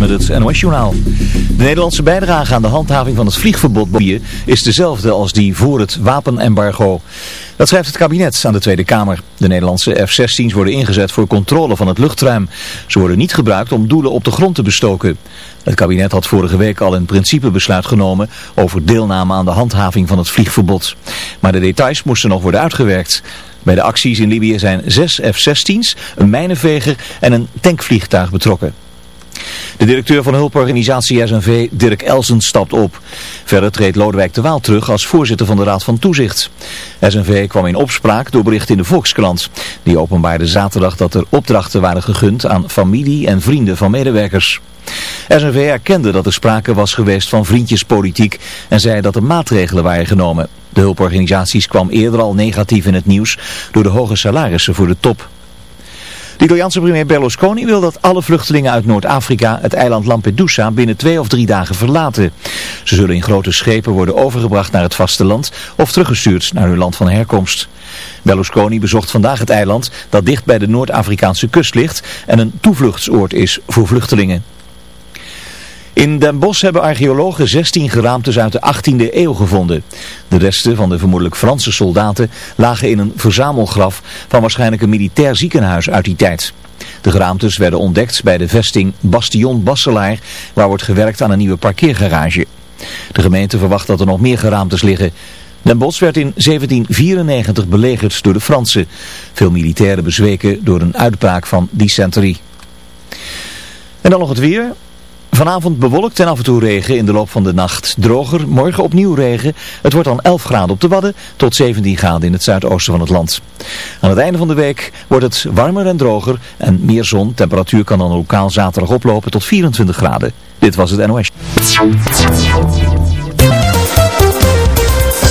Met het NOS-journaal. De Nederlandse bijdrage aan de handhaving van het vliegverbod is dezelfde als die voor het wapenembargo. Dat schrijft het kabinet aan de Tweede Kamer. De Nederlandse F-16's worden ingezet voor controle van het luchtruim. Ze worden niet gebruikt om doelen op de grond te bestoken. Het kabinet had vorige week al een principebesluit genomen over deelname aan de handhaving van het vliegverbod. Maar de details moesten nog worden uitgewerkt. Bij de acties in Libië zijn zes F-16's, een mijnenveger en een tankvliegtuig betrokken. De directeur van hulporganisatie SNV, Dirk Elsen, stapt op. Verder treedt Lodewijk de Waal terug als voorzitter van de Raad van Toezicht. SNV kwam in opspraak door bericht in de Volkskrant. Die openbaarde zaterdag dat er opdrachten waren gegund aan familie en vrienden van medewerkers. SNV erkende dat er sprake was geweest van vriendjespolitiek en zei dat er maatregelen waren genomen. De hulporganisaties kwam eerder al negatief in het nieuws door de hoge salarissen voor de top. De Italiaanse premier Berlusconi wil dat alle vluchtelingen uit Noord-Afrika het eiland Lampedusa binnen twee of drie dagen verlaten. Ze zullen in grote schepen worden overgebracht naar het vasteland of teruggestuurd naar hun land van herkomst. Berlusconi bezocht vandaag het eiland dat dicht bij de Noord-Afrikaanse kust ligt en een toevluchtsoord is voor vluchtelingen. In Den Bosch hebben archeologen 16 geraamtes uit de 18e eeuw gevonden. De resten van de vermoedelijk Franse soldaten lagen in een verzamelgraf van waarschijnlijk een militair ziekenhuis uit die tijd. De geraamtes werden ontdekt bij de vesting Bastion Basselaar, waar wordt gewerkt aan een nieuwe parkeergarage. De gemeente verwacht dat er nog meer geraamtes liggen. Den Bosch werd in 1794 belegerd door de Fransen. Veel militairen bezweken door een uitbraak van dysenterie. En dan nog het weer. Vanavond bewolkt en af en toe regen in de loop van de nacht. Droger, morgen opnieuw regen. Het wordt dan 11 graden op de Wadden tot 17 graden in het zuidoosten van het land. Aan het einde van de week wordt het warmer en droger en meer zon. Temperatuur kan dan lokaal zaterdag oplopen tot 24 graden. Dit was het NOS.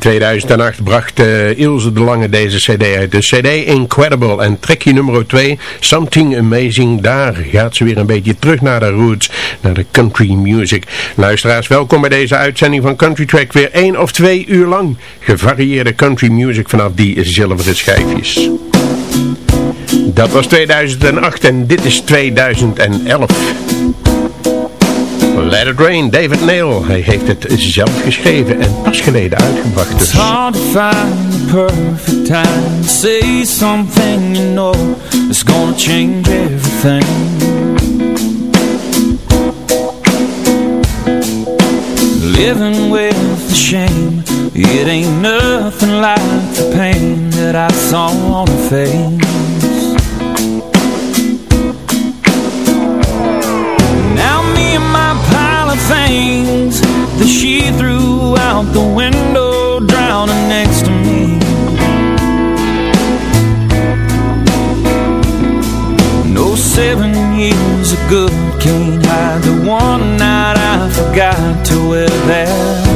2008 bracht uh, Ilse de Lange deze cd uit. De cd Incredible en trekje nummer 2, Something Amazing. Daar gaat ze weer een beetje terug naar de roots, naar de country music. Luisteraars, welkom bij deze uitzending van Country Track. Weer één of twee uur lang gevarieerde country music vanaf die zilveren schijfjes. Dat was 2008 en dit is 2011. Let It Rain, David Neil. Hij heeft het zelf geschreven en pas geleden uitgebracht. Dus. It's hard to find the perfect time say something you know It's gonna change everything Living with the shame It ain't nothing like the pain that I saw on her face things That she threw out the window Drowning next to me. No seven years of good Can't hide the one night I forgot to wear that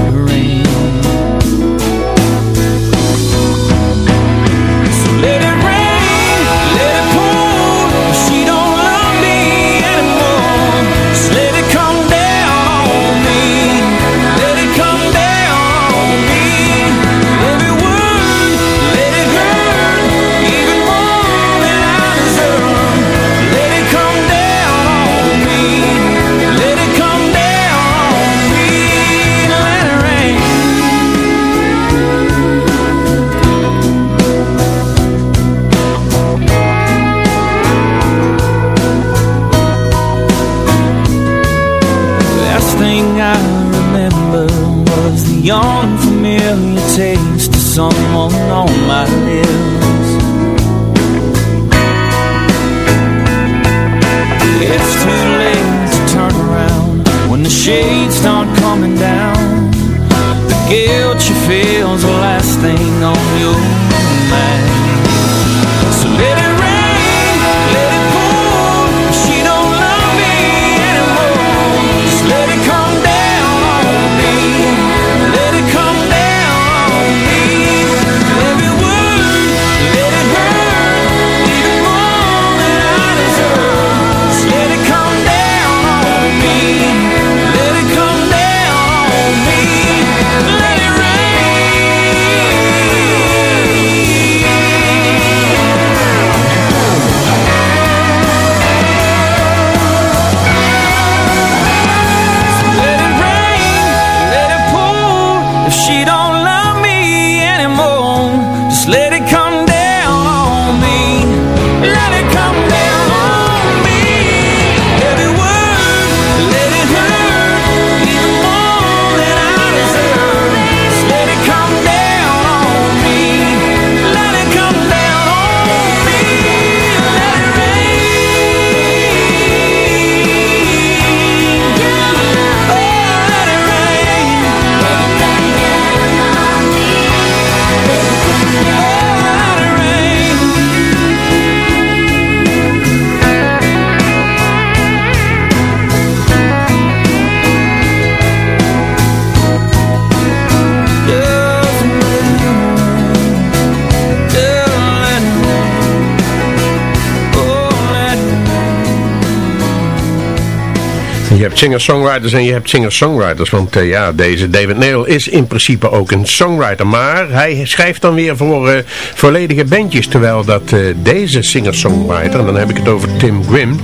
hebt singer-songwriters en je hebt singer-songwriters. Want eh, ja, deze David Neil is in principe ook een songwriter. Maar hij schrijft dan weer voor eh, volledige bandjes. Terwijl dat eh, deze singer-songwriter, en dan heb ik het over Tim Grimm.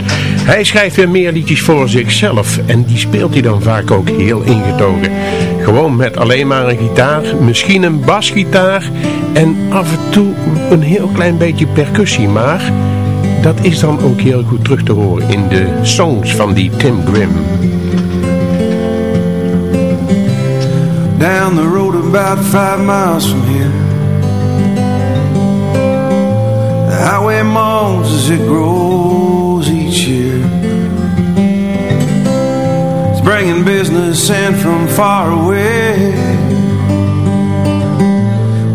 Hij schrijft weer meer liedjes voor zichzelf. En die speelt hij dan vaak ook heel ingetogen. Gewoon met alleen maar een gitaar, misschien een basgitaar. En af en toe een heel klein beetje percussie. Maar dat is dan ook heel goed terug te horen in de songs van die Tim Grimm. Down the road about five miles from here The highway moans as it grows each year It's bringing business in from far away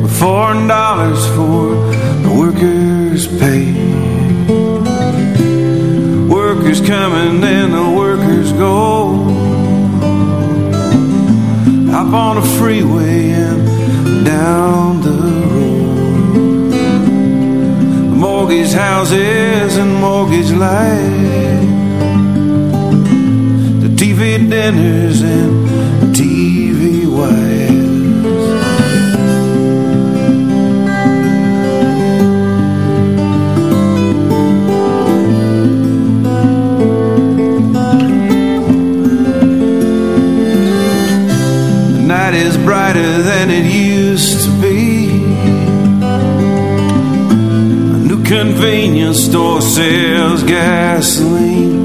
With foreign dollars for the workers pay. Workers coming and the workers go. Up on the freeway and down the road. Mortgage houses and mortgage lights. The TV dinners and store sells gasoline.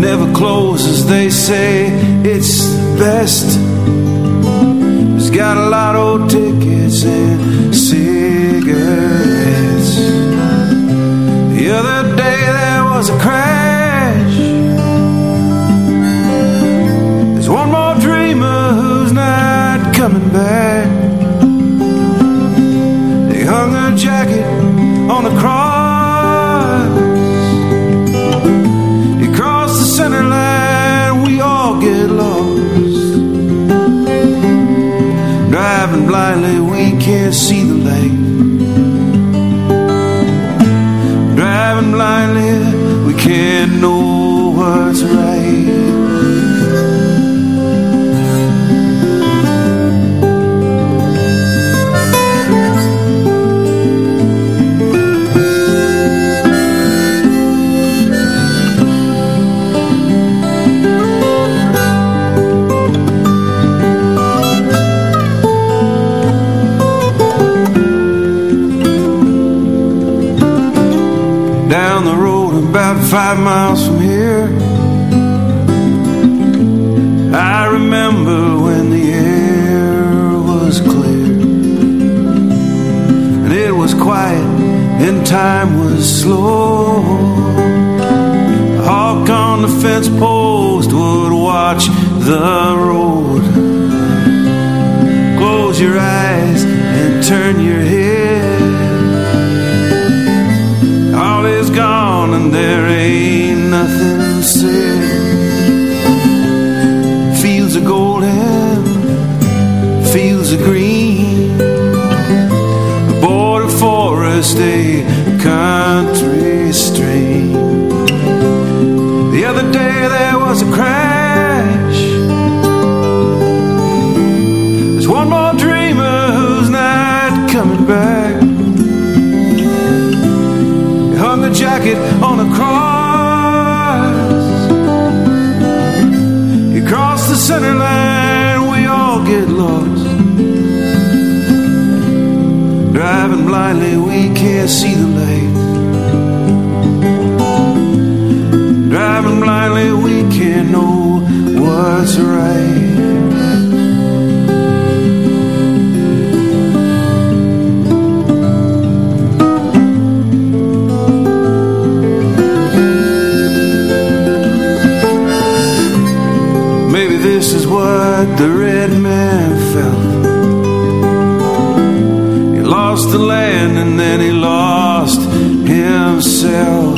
Never closes, they say it's the best. It's got a lot of tickets and cigarettes. The other day there was a crash. On a cross. He crossed the center line, we all get lost. Driving blindly, we can't see the light. Driving blindly, we can't know what's right. Road about five miles from here. I remember when the air was clear and it was quiet and time was slow. Hawk on the fence post would watch the road. Close your eyes and turn your head. All is gone there ain't nothing said. Fields are golden, fields are green. The border forest, a country stream. The other day there was a crash. Cross. You cross the center line, we all get lost. Driving blindly, we can't see the light. Driving blindly, we can't know what's right. What the red man felt. He lost the land and then he lost himself.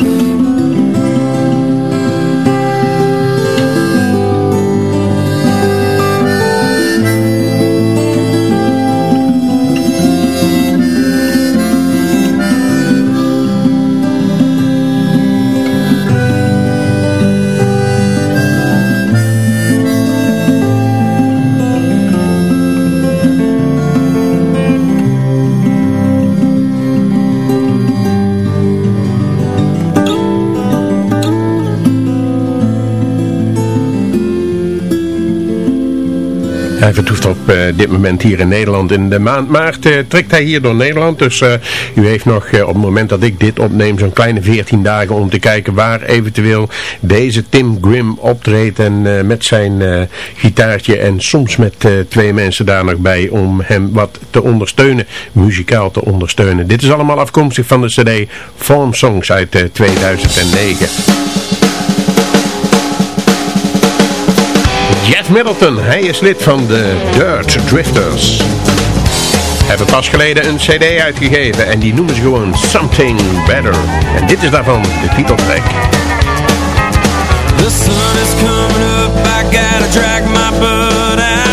Hij vertoeft op eh, dit moment hier in Nederland. In de maand maart eh, trekt hij hier door Nederland. Dus eh, u heeft nog op het moment dat ik dit opneem zo'n kleine 14 dagen om te kijken waar eventueel deze Tim Grimm optreedt. En met zijn gitaartje en soms met twee mensen daar nog bij om hem wat te ondersteunen. Muzikaal te ondersteunen. Dit is allemaal afkomstig van de cd Form Songs uit eh, 2009. Jeff Middleton. Hij is lid van de Dirt Drifters. Hebben pas geleden een cd uitgegeven en die noemen ze gewoon Something Better. En dit is daarvan de titeltrack. The sun is coming up, my.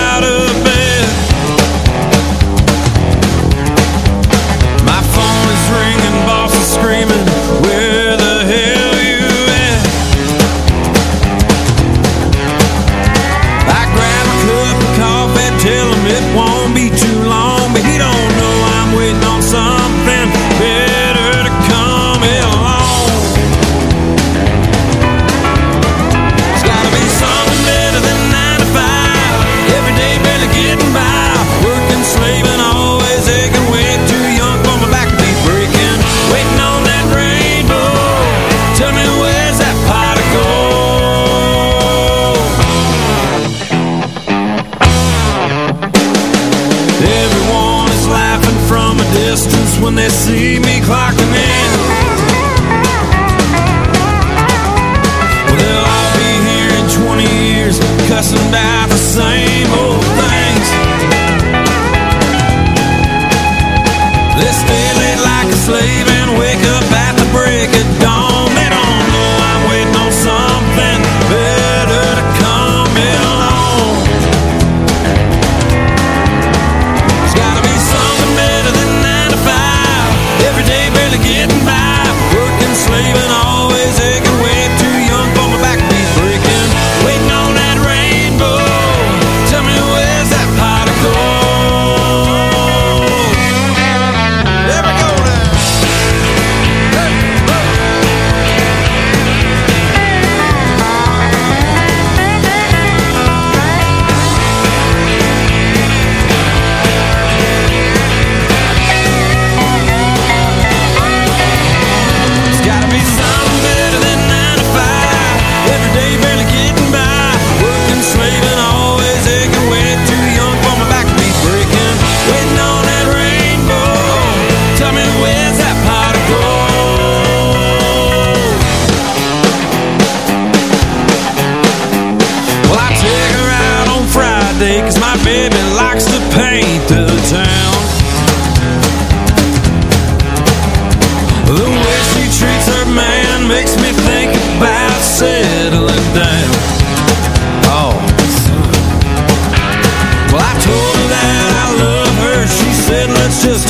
just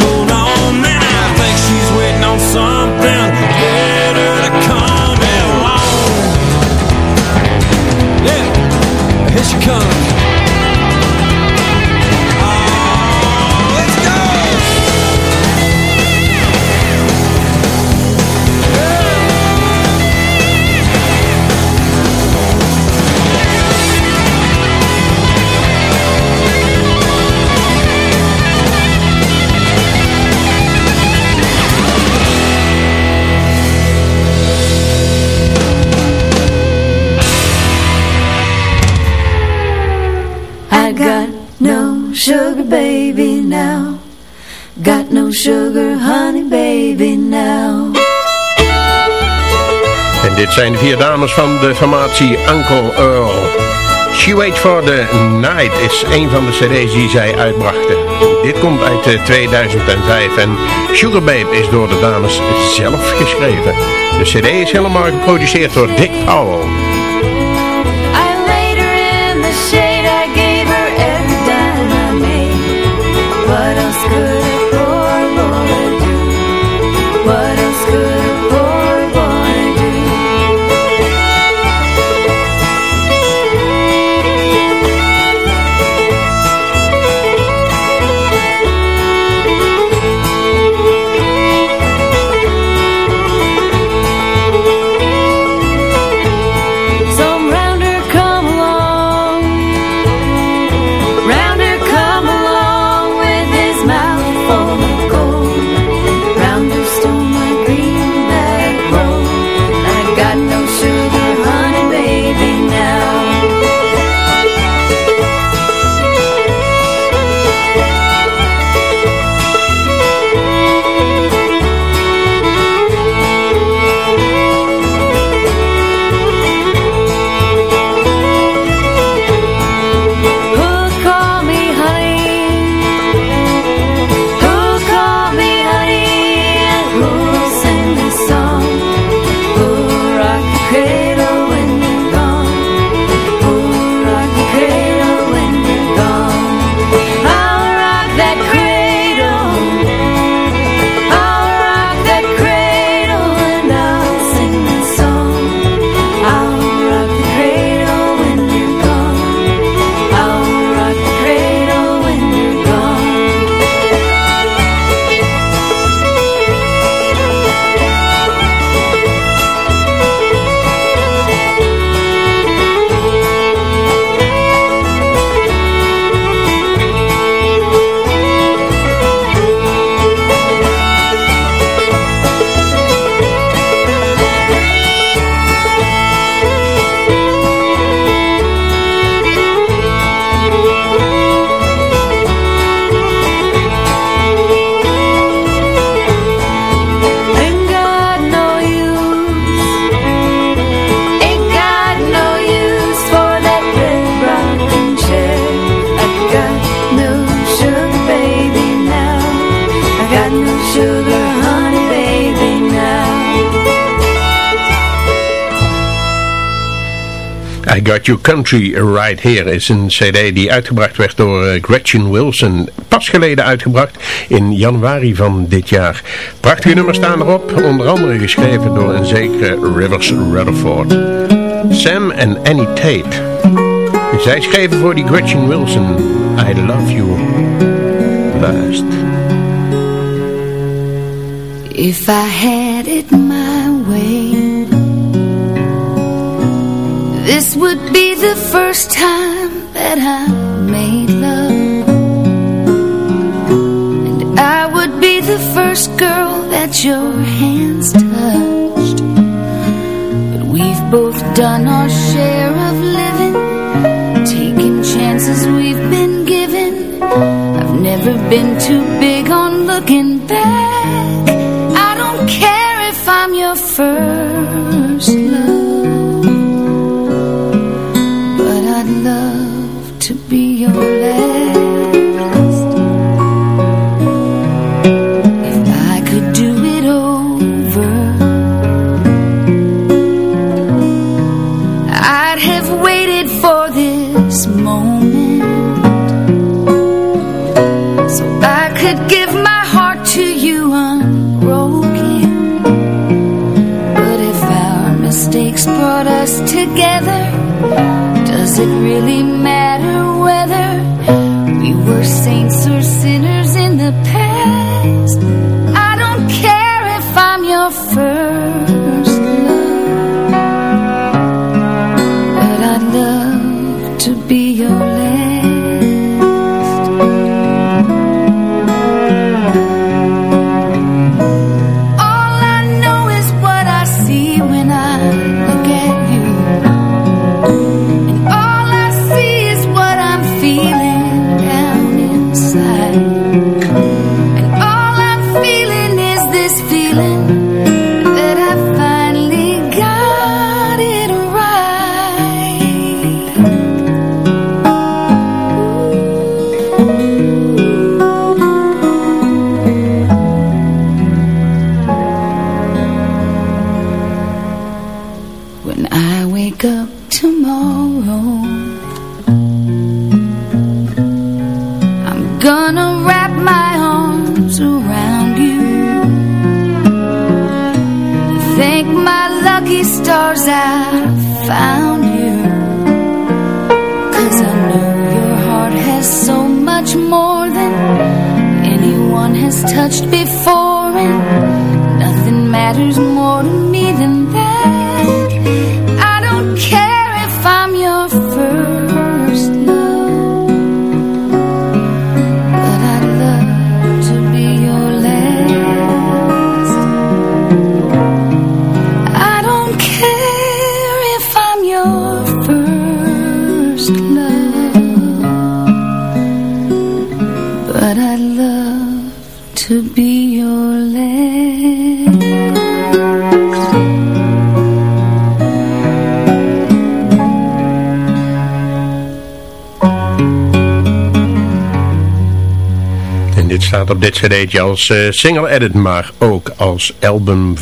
Dit zijn vier dames van de formatie Uncle Earl. She Wait for the Night is een van de cd's die zij uitbrachten. Dit komt uit eh, 2005 en Sugar Babe is door de dames zelf geschreven. De cd is helemaal geproduceerd door Dick Powell. got Got Your Country Right Here is een cd die uitgebracht werd door eh, Gretchen Wilson. Pas geleden uitgebracht in januari van dit jaar. Prachtige nummers staan erop, onder andere geschreven door een zekere Rivers Rutherford. Sam en Annie Tate. Zij schreven voor die Gretchen Wilson I Love You Last. If I had it my way This would be the first time that I made love. And I would be the first girl that your hands touched. But we've both done our share of living Taking chances we've been given. I've never been too big on looking back. I don't care if I'm your first love it really cd'tje als eh, single edit, maar ook als album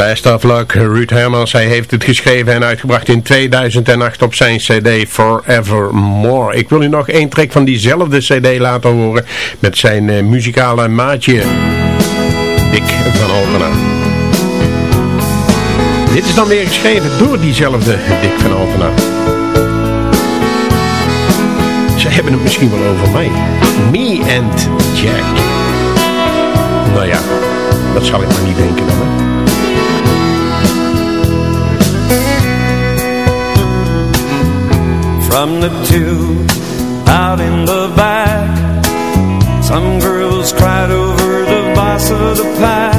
Of Luck, Ruud Hermans, hij heeft het geschreven en uitgebracht in 2008 op zijn cd Forevermore. Ik wil u nog één track van diezelfde cd laten horen met zijn uh, muzikale maatje, Dick van Alpena. Dit is dan weer geschreven door diezelfde Dick van Alpena. Ze hebben het misschien wel over mij. Me and Jack. Nou ja, dat zal ik maar niet denken dan. From the tube out in the back. Some girls cried over the boss of the pack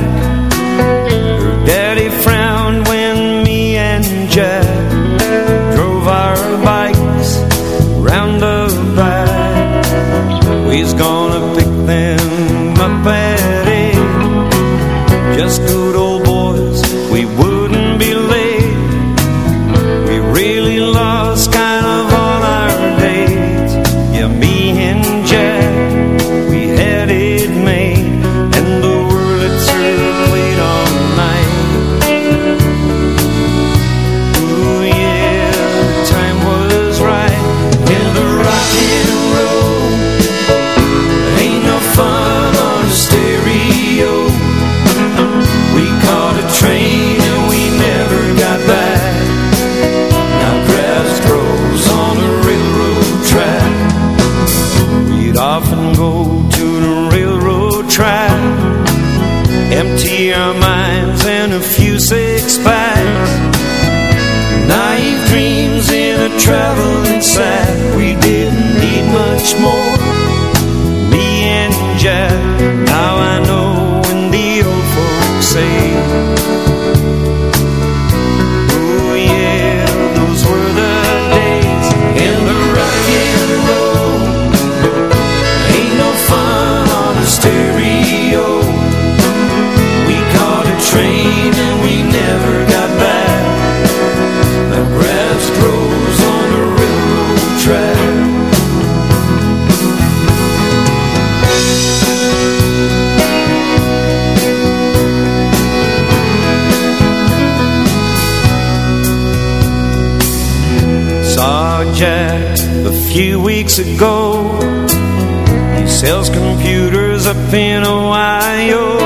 He sells computers up in Ohio.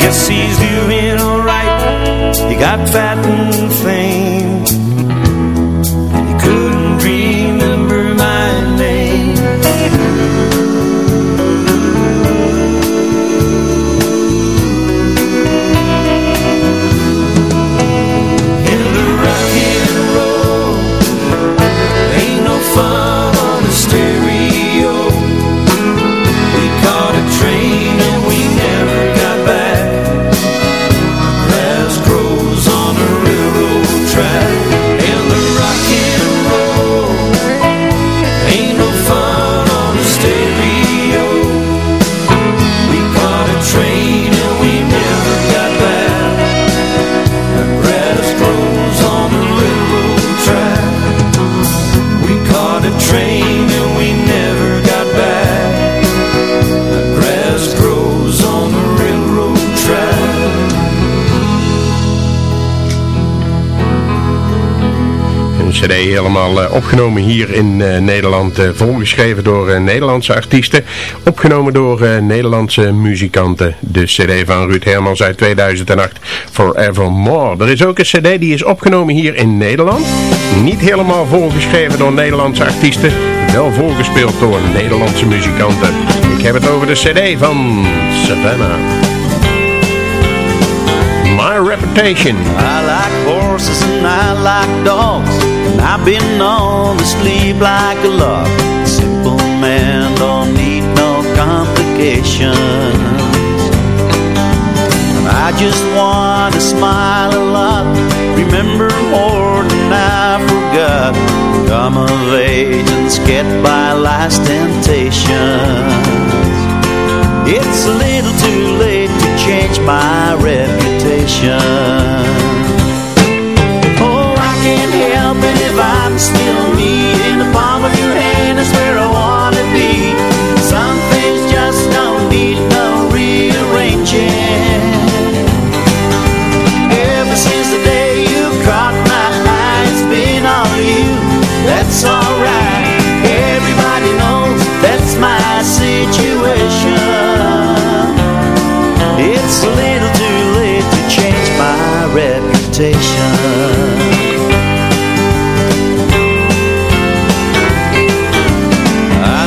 Guess he's doing alright He got fat and fame cd helemaal eh, opgenomen hier in eh, Nederland, eh, volgeschreven door Nederlandse artiesten, opgenomen door Nederlandse muzikanten. De cd van Ruud Hermans uit 2008, Forevermore. Er is ook een cd die is opgenomen hier in Nederland, niet helemaal volgeschreven door Nederlandse artiesten, wel volgespeeld door Nederlandse muzikanten. Ik heb het over de cd van Savannah. My Reputation. I like horses and I like dogs And I've been known to sleep like a log. Simple man don't need no complications. I just want to smile a lot Remember more than I forgot. Come of age and skip by life's temptations It's a little too late to change my reputation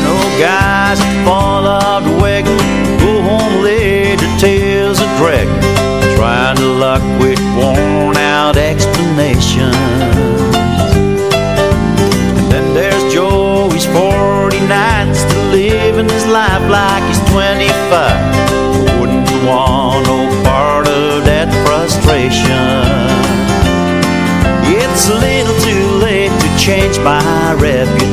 know guys fall go home their tails to luck with worn out explanations. Then there's Joe, he's 49, still living his life like he's 25. It's a little too late to change my reputation.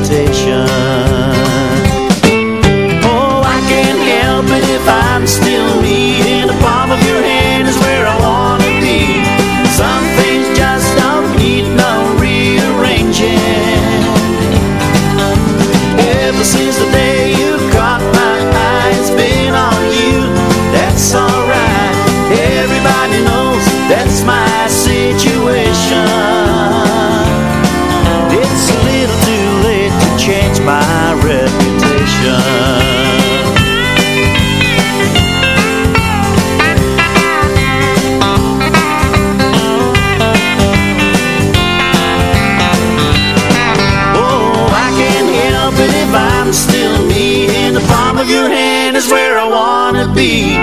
Oh, I can't help it if I'm still me. In the palm of your hand is where I wanna be.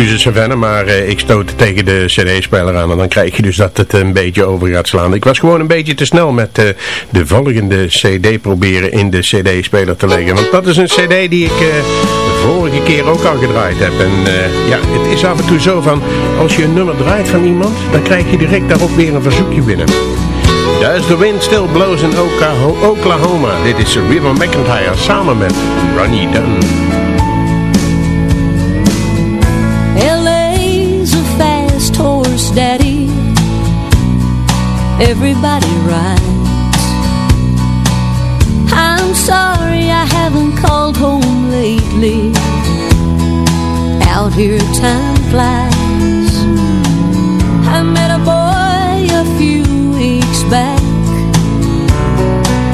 Excuses Savannah, maar eh, ik stoot tegen de cd-speler aan en dan krijg je dus dat het een beetje over gaat slaan. Ik was gewoon een beetje te snel met eh, de volgende cd proberen in de cd-speler te leggen. Want dat is een cd die ik eh, de vorige keer ook al gedraaid heb. En ja, het is af en toe zo van, als je een nummer draait van iemand, dan krijg je direct daarop weer een verzoekje binnen. Does the wind still blows in Oklahoma? Dit is River McIntyre samen met Ronnie Dunn. Daddy. Everybody rides. I'm sorry I haven't called home lately. Out here, time flies. I met a boy a few weeks back.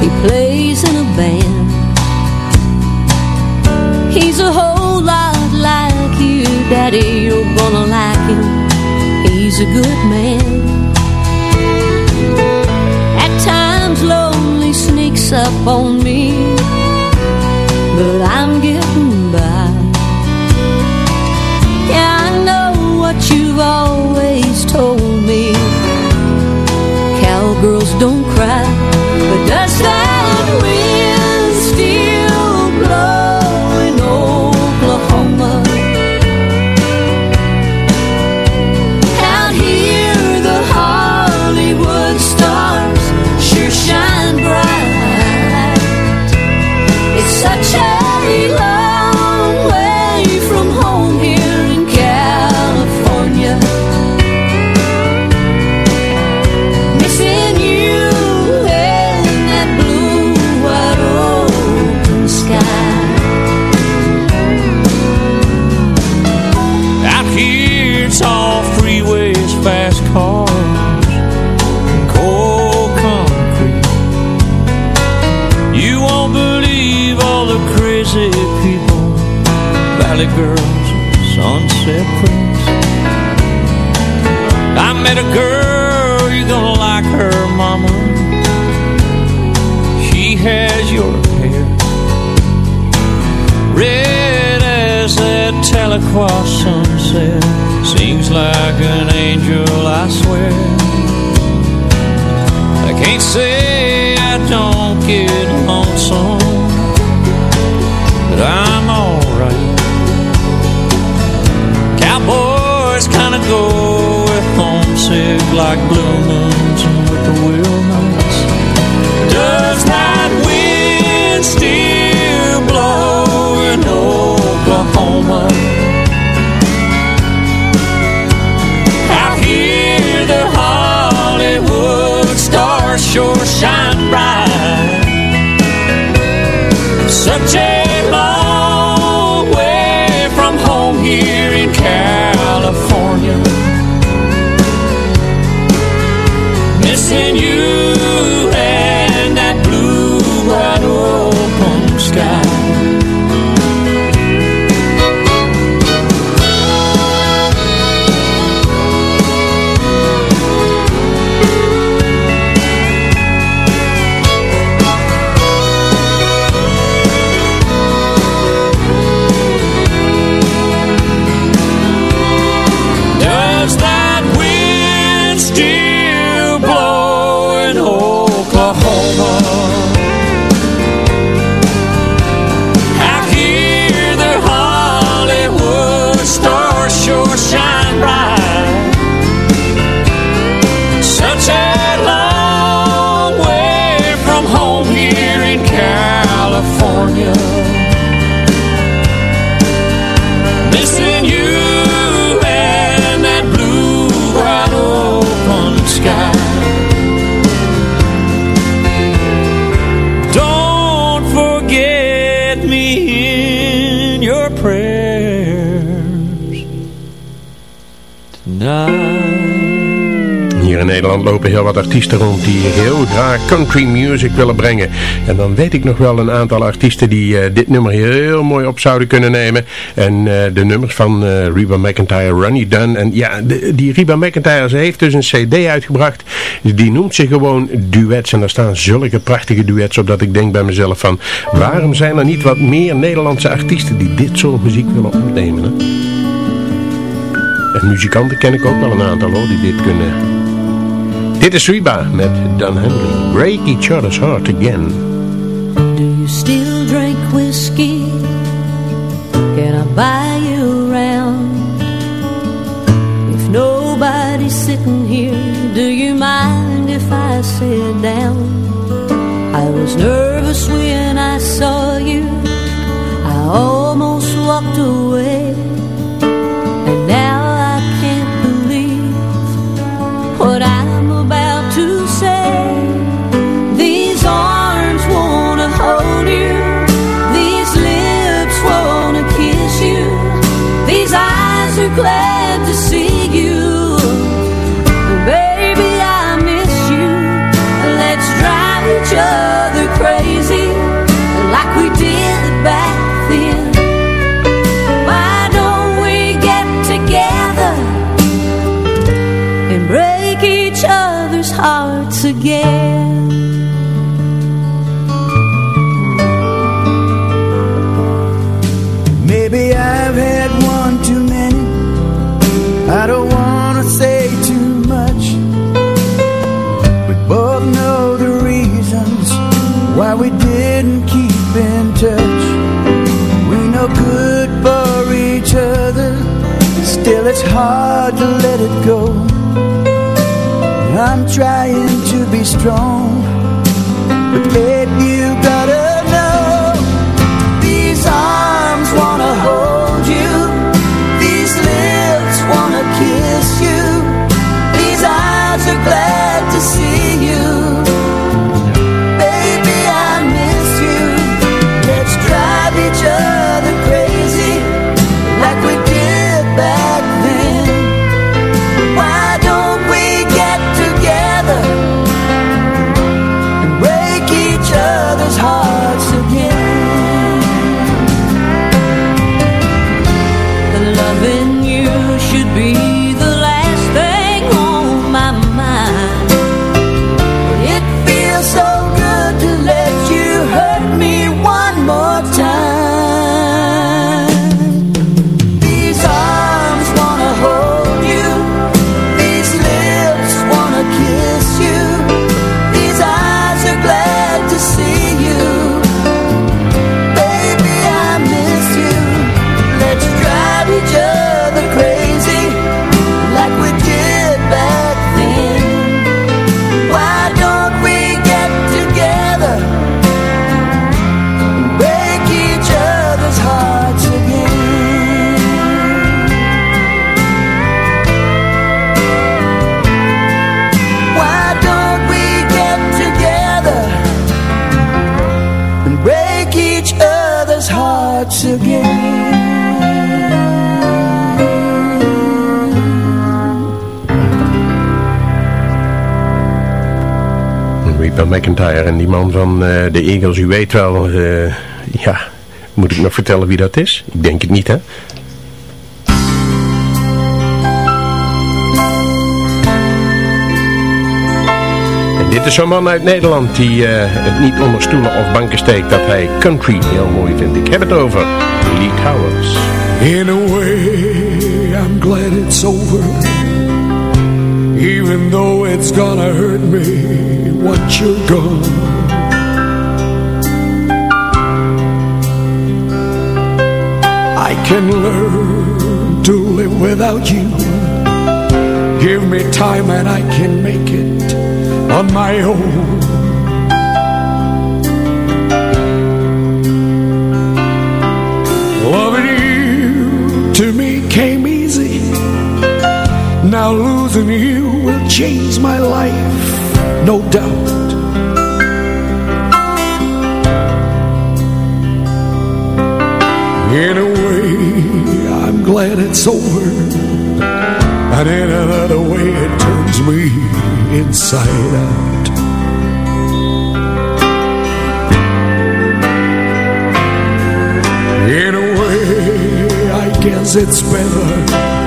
He plays in a band. He's a whole lot like you, Daddy. You're gonna like. He's a good man. At times, lonely sneaks up on me, but I'm girls, sunset queens. I met a girl, you're gonna like her, mama. She has your hair red as that Tahlequah sunset Seems like an angel, I swear Like blue artiesten rond die heel graag country music willen brengen. En dan weet ik nog wel een aantal artiesten die eh, dit nummer heel mooi op zouden kunnen nemen. En eh, de nummers van eh, Reba McIntyre, Ronnie Dunn. En ja, die Reba McIntyre, ze heeft dus een cd uitgebracht. Die noemt zich gewoon duets. En daar staan zulke prachtige duets op dat ik denk bij mezelf van... Waarom zijn er niet wat meer Nederlandse artiesten die dit soort muziek willen opnemen? Hè? En muzikanten ken ik ook wel een aantal hoor, die dit kunnen... Dit is Reba met Don Henley. Break each other's heart again. Do you still drink whiskey? Can I buy you around? If nobody's sitting here, do you mind if I sit down? I was nervous when I saw you. I almost walked away. It's hard to let it go. I'm trying to be strong, but babe, McIntyre en die man van eh, de Eagles, u weet wel, eh, ja, moet ik nog vertellen wie dat is? Ik denk het niet, hè? En dit is zo'n man uit Nederland die eh, het niet onder stoelen of banken steekt dat hij country heel mooi vindt. Ik heb het over Lee Towers. In a way, I'm glad it's over. Even though it's gonna hurt me once you're gone I can learn to live without you. Give me time and I can make it on my own. Loving you to me came easy. Now losing you changed my life, no doubt. In a way, I'm glad it's over. And in another way, it turns me inside out. In a way, I guess it's better.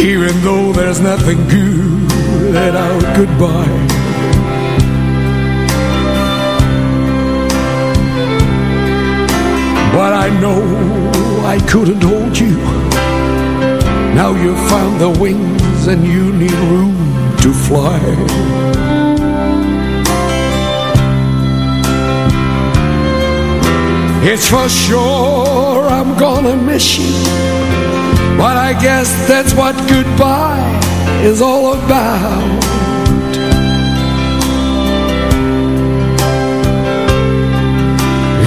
Even though there's nothing good at out goodbye. But I know I couldn't hold you. Now you've found the wings and you need room to fly. It's for sure I'm gonna miss you. But I guess that's what goodbye is all about.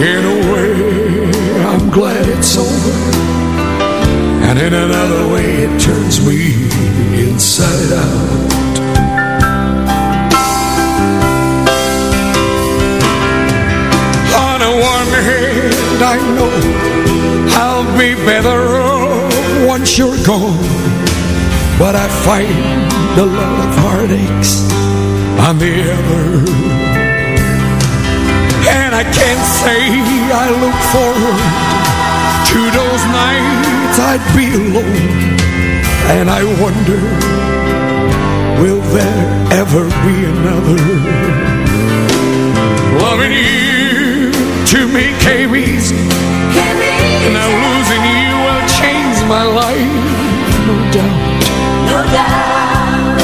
In a way, I'm glad it's over. And in another way, it turns me inside out. On the one hand, I know I'll be better off once you're gone. But I find a lot of heartaches on the other. And I can't say I look forward to those nights I'd be alone. And I wonder, will there ever be another? Loving you to me came easy. Now losing you will change my life, no doubt. No doubt.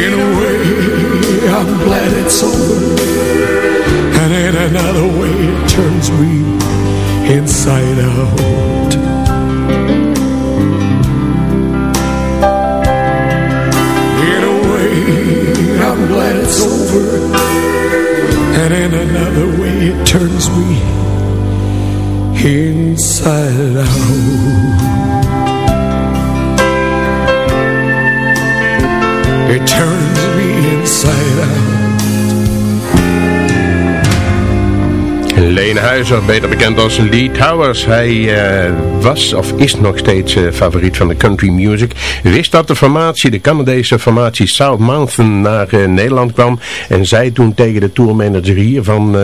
In a way, I'm glad it's over. And in another way, it turns me inside out. It turns me inside out. Lene Huizer, beter bekend als Lee Towers. Hij eh, was of is nog steeds eh, favoriet van de country music. Wist dat de formatie, de Canadese formatie South Mountain naar eh, Nederland kwam. En zei toen tegen de tourmanager hier van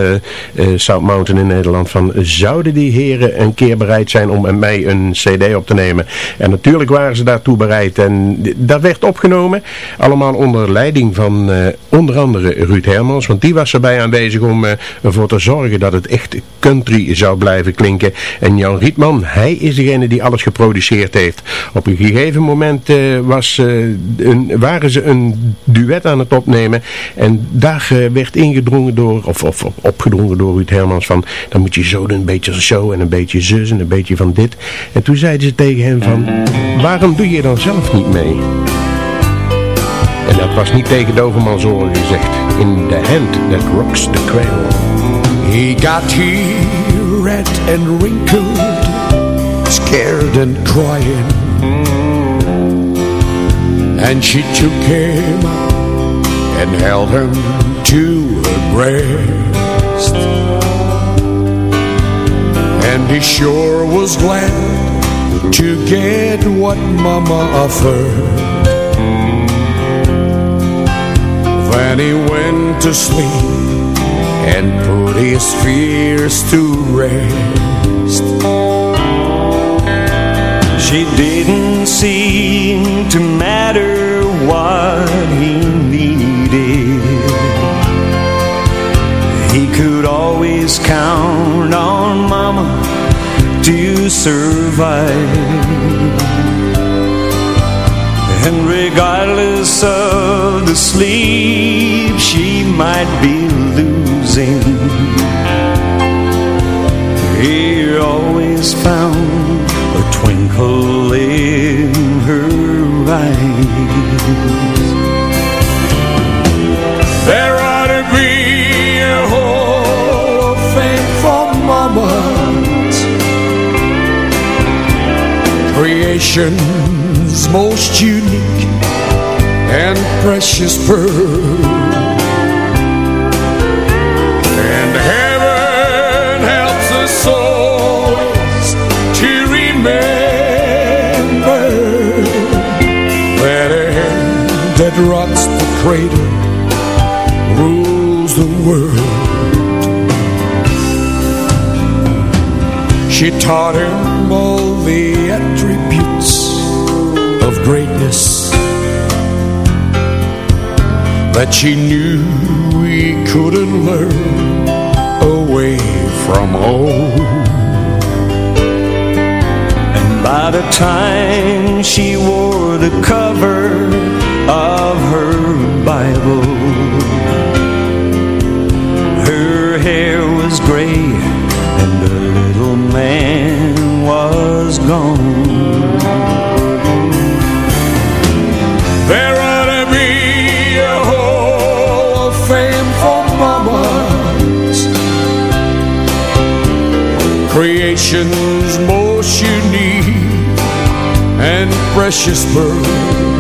South Mountain in Nederland van... Zouden die heren een keer bereid zijn om mij een cd op te nemen? En natuurlijk waren ze daartoe bereid. En dat werd opgenomen. Allemaal onder leiding van onder andere Ruud Hermans. Want die was erbij aanwezig om ervoor te zorgen dat het echt country zou blijven klinken. En Jan Rietman, hij is degene die alles geproduceerd heeft. Op een gegeven moment eh, was, eh, waren ze een duet aan het opnemen. En daar eh, werd ingedrongen door, of, of opgedrongen door Ruud Hermans van, dan moet je zo doen, een beetje zo en een beetje zus en een beetje van dit. En toen zeiden ze tegen hem van, waarom doe je dan zelf niet mee? En dat was niet tegen Dovermans oren gezegd. In the hand that rocks the cradle. He got here red and wrinkled, scared and crying. And she took him up and held him to her breast. And he sure was glad to get what Mama offered. Then he went to sleep and put his fears to rest. She didn't seem to matter what he needed. He could always count on Mama to survive. And regardless of the sleep she might be losing, he always found a twinkle in her eyes. There ought to be a hall of fame for mamas. Creation's most unique and precious pearl. Cradle rules the world. She taught him all the attributes of greatness that she knew we couldn't learn away from home. And by the time she wore the cover of her Bible, her hair was gray and the little man was gone. There ought to be a hall of fame for mamas. Creation's most unique and precious pearl.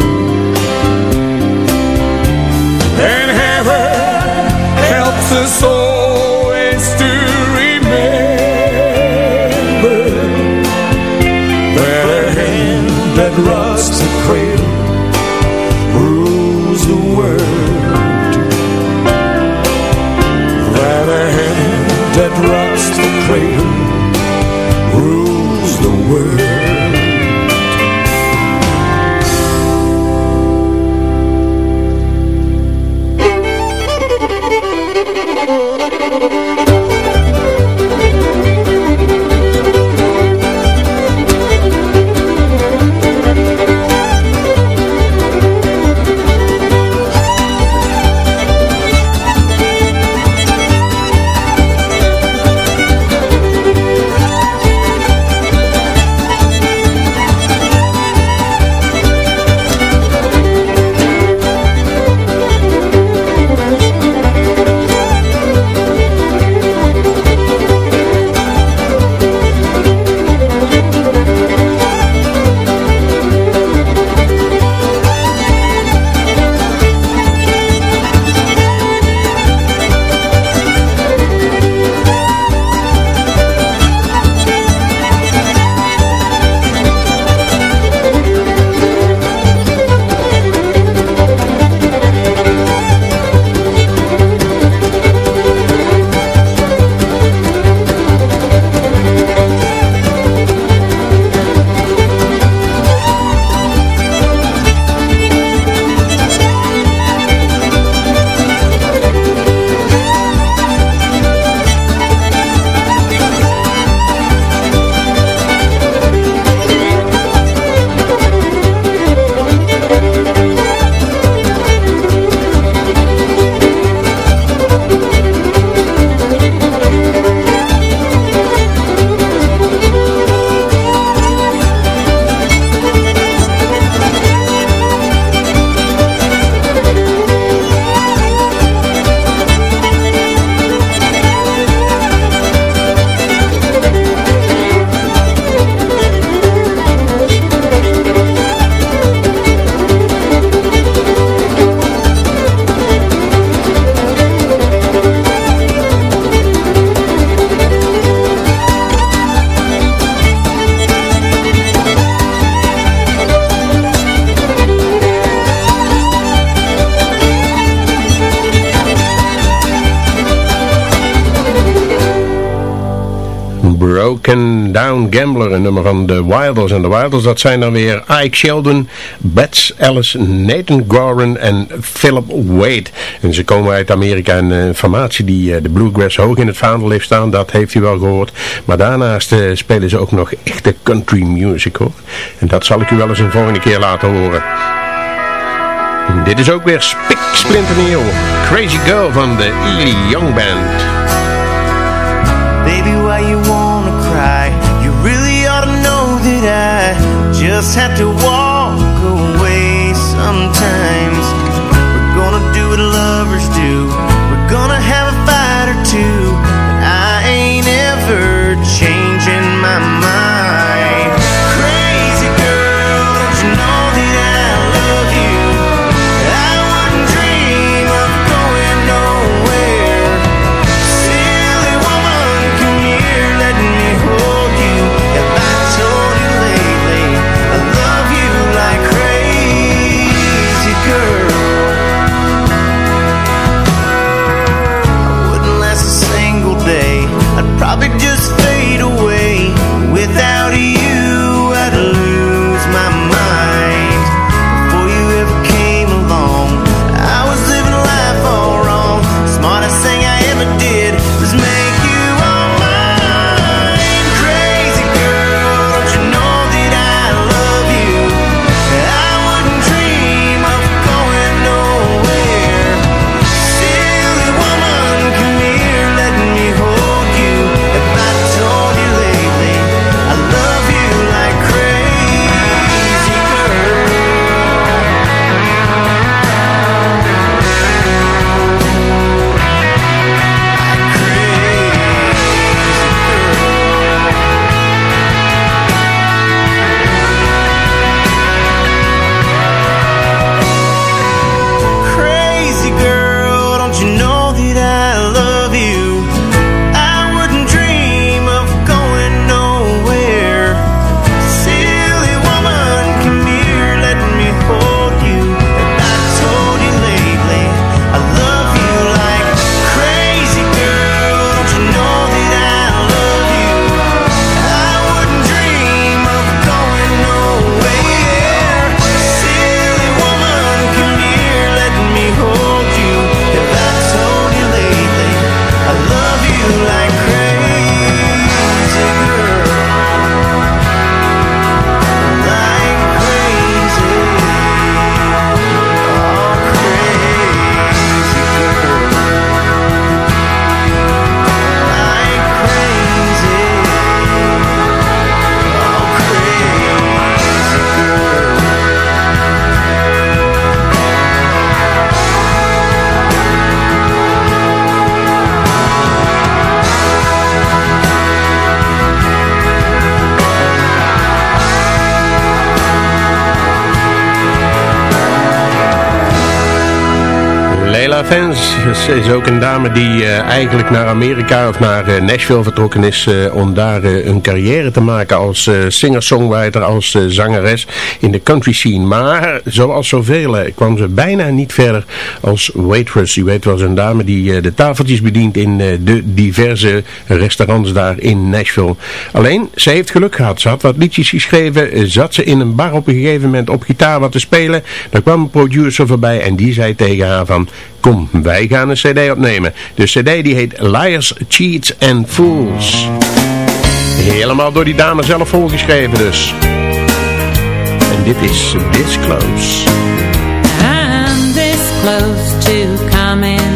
Gambler, een nummer van de Wilders. En de Wilders, dat zijn dan weer Ike Sheldon, Bets Ellis, Nathan Goran en Philip Wade. En ze komen uit Amerika en een formatie die eh, de Bluegrass hoog in het vaandel heeft staan, dat heeft u wel gehoord. Maar daarnaast eh, spelen ze ook nog echte country music hoor. En dat zal ik u wel eens een volgende keer laten horen. En dit is ook weer spik splinternieuw. Crazy Girl van de Ely Young Band. Just have to walk Vance is ook een dame die eh, eigenlijk naar Amerika of naar eh, Nashville vertrokken is eh, om daar een carrière te maken als singer-songwriter, als zangeres in de country scene. Maar zoals zoveel kwam ze bijna niet verder als waitress. U weet wel, een dame die de tafeltjes bedient in de diverse restaurants daar in Nashville. Alleen, ze heeft geluk gehad. Ze had wat liedjes geschreven, zat ze in een bar op een gegeven moment op gitaar wat te spelen. Daar kwam een producer voorbij en die zei tegen haar van kom, wij gaan een cd opnemen. De cd die heet Liars, Cheats and Fools. Helemaal door die dame zelf voorgeschreven dus. En dit is This Close. I'm this close to coming